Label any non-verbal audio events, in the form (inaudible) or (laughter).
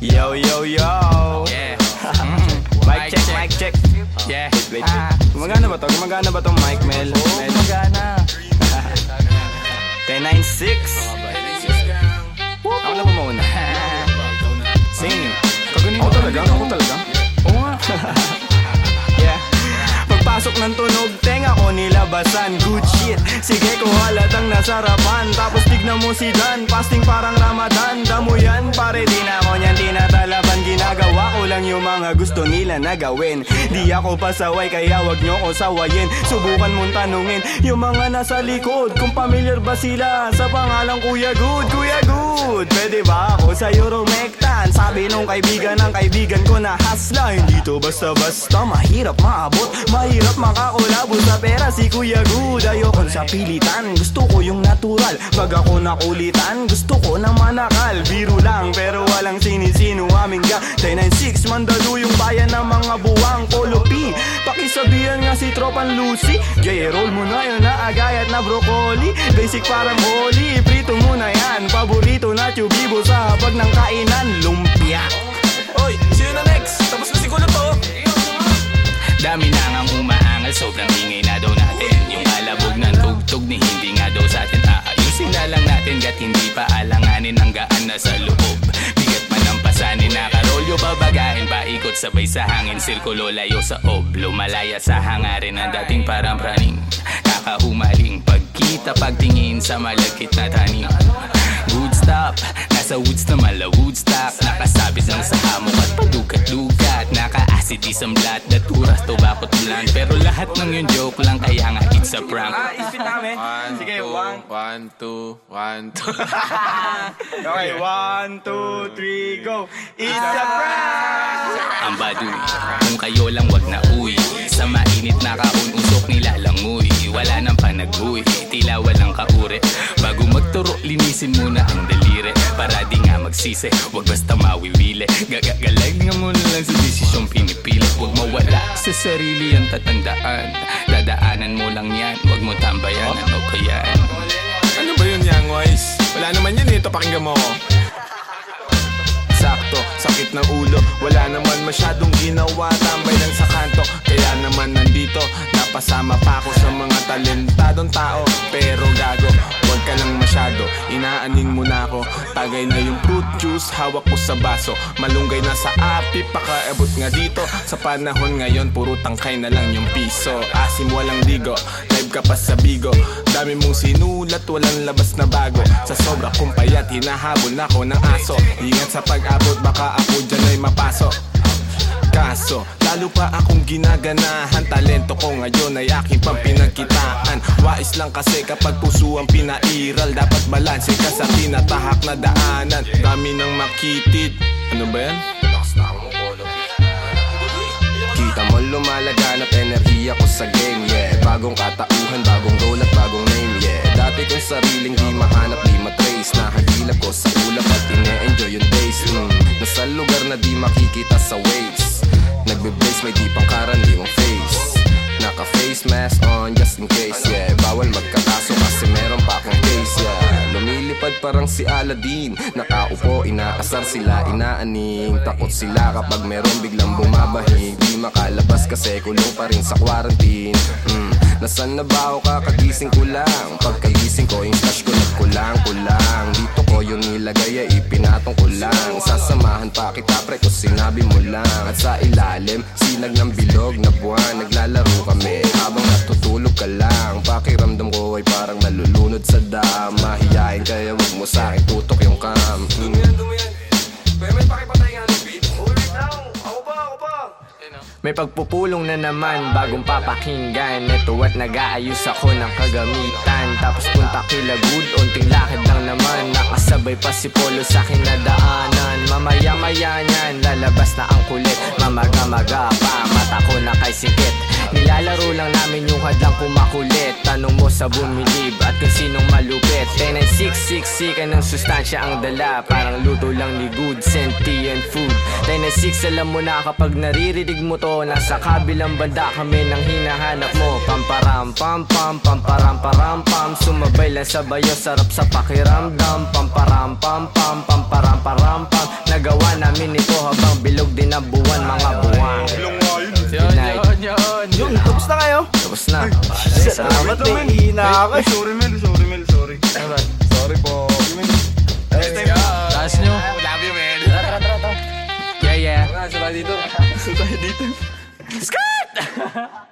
Yo, yo, yo. Yeah. Mic check, mic check. Yeah. Wait, wait. Gumagana ba to? Gumagana ba tong mic, Mel? Oo, Mel? magana. 1096. Ako na ba mauna? Sing. Ako talaga? Ako talaga? Oo nga. (laughs) Yeah. Pagpasok ng tunog, tenga ko nilabasan Good shit, sige ko halatang nasarapan Tapos tignan mo si Dan, fasting parang Ramadan Damo yan, pare di na yung mga gusto nila na gawin. Di ako pasaway, kaya wag nyo ko sawayin. Subukan mong tanungin, yung mga nasa likod. Kung familiar ba sila sa pangalang Kuya Good Kuya Good, pwede ba ako sa Euromectan? Sabi nung kaibigan ng kaibigan ko na hasla Hindi to basta-basta, mahirap maabot Mahirap makakulabo sa pera. Si Kuya Good Ayoko sa pilitan, gusto ko yung natural. Pag ako nakulitan, gusto ko na manakal. Biro lang, pero 996, mandalo yung bayan ng mga buwang Polo P, pakisabihan nga si Tropan Lucy Jay, roll mo na yun na agayat na broccoli. Basic parang holy, prito mo na yan. Paborito na tubibo sa hapag ng kainan Lumpia. Oy, sino na next? Tapos na siguro to. Dami na ngang umaangal, sobrang ingay na daw natin. Yung alabog ng tugtog ni hindi nga daw sa atin. Aayusin na lang natin gat hindi pa alanganin ang gaan na sa loob Paikot sabay sa hangin, sirkulo layo sa ob Lumalaya sa hangarin ang dating parang praning. Kakahumaling pagkita pagtingin sa malagkit na tanim Good stop, nasa woods na mala Woodstock Nakasabit lang sa hamok at padukat-dukat. Naka-acid isang blat, daturas, tobacco tulan Pero lahat ng yun joke lang kaya nga it's a prank. Ah, ispit namin. One, Sige, two, one. one, two, one, two. (laughs) Okay, one, two, three, go. It's a prank! Ang baduy, kung kayo lang wag na uwi Sa mainit na kahon, usok nilalangoy Wala nang panag-uwi, tila walang kaure Bago magturo, linisin muna ang daliri Para di nga magsisi, wag basta mawiwili Gagagaling nga muna lang sa desisyong pinipili Huwag mawala sa sarili ang tatandaan Dadaanan mo lang yan, wag mo tambayan Ano ba yan? ano ba yun, Young Wise? Wala naman yun eh. Ito, pakinggan mo ako. Sakit ng ulo Wala naman masyadong ginawa. Tambay lang sa kanto Kaya naman nandito. Napasama pa ako sa mga talentadong tao Pero gago, huwag ka lang masyado. Inaaning mo na ako. Tagay na yung fruit juice Hawak ko sa baso. Malunggay na sa api Pakaabot nga dito. Sa panahon ngayon Puro tangkay na lang yung piso. Asim walang ligo Live ka pa sa bigo. Dami mong sinulat Walang labas na bago. Sa sobra kong payat Hinahabol na ako ng aso. Ingat sa pag-abot Baka ako dyan ay mapasok Kaso, lalo pa akong ginaganahan. Talento ko ngayon ay aking pampinagkitaan. Wais lang kasi kapag puso ang pinairal. Dapat balanse ka sa tinatahak na daanan. Dami ng makitid. Ano ba yan? Kita mo lumalaganap enerhiya ko sa game, Bagong katauhan, bagong role at bagong name, yeah. Dati kong sariling di mahanap, di matrace. Nahagilap ko sa ulap at ine-enjoy yung days mm. Nasa lugar na di makikita sa waves. Nagbe-blaze, may di pang karaniwang face. Naka-face mask on just in case, yeah. Bawal magkakaso kasi meron pa akong case, yeah. Lumilipad parang si Aladdin. Nakaupo, inaasar sila, inaaning Takot sila kapag meron biglang bumabahig Di makalabas kasi kulong pa rin sa quarantine mm. Nasaan na ba ako? Kakagising ko lang. Pagkagising ko, yung stash ko nagkulang-kulang Dito ko yung nilagay ay ipinatong ko lang. Sasamahan pa kita pre kung sinabi mo lang. At sa ilalim, sinag ng bilog na buwan Naglalaro kami. Habang natutulog ka lang Pakiramdam ko ay parang nalulunod sa dam Mahihain kaya wag mo sa akin May pagpupulong na naman bagong papakinggan. Ito at nag-aayos ako ng kagamitan. Tapos punta kila good, unting lakad lang naman. Nakasabay pa si Polo sa kinadaanan. Mamaya-maya niyan, lalabas na ang kulit. Mamaga-maga pa, sikit Nilalaro lang namin yung hadlang kumakulit. Tanong mo sa bumilib at kung sinong malupit. 10666 ka ng sustansya ang dala. Parang luto lang ni good, sentient food. 106 alam mo na kapag naririnig mo to Nasa kabilang banda kami nang hinahanap mo. Pamparam pam pam pamparam param pam. Sumabay lang sa bayo sarap sa pakiramdam. Pamparam pam pam pamparam param pam. Ginagawa namin ito habang bilog din ang buwan Mga Tapos na. Salamat, may hihina ako. Ay, sorry Mel, sorry Mel, sorry. Sorry po. Next time Taas nyo. Love you Mel Yeah, yeah. Nga, sila dito. (laughs) Tayo dito (laughs)